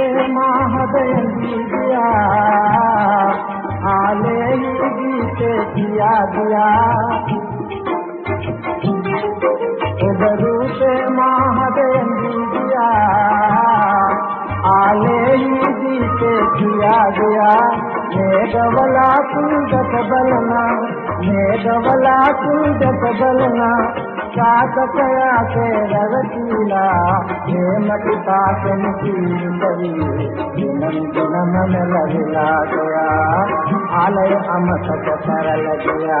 के महादयी दिया, आले गीते किया दिया। गुरु के महादयी दिया, आले गीते दिया। मेघवला कुंदत बलना बलना, सात कया के रवतीला प्रेम की। पासन मन दिनम दिनम में लगला गया आलय अमसक सरल गया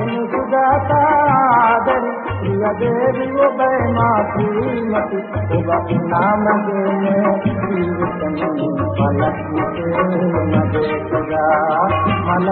देवी वैना दे भले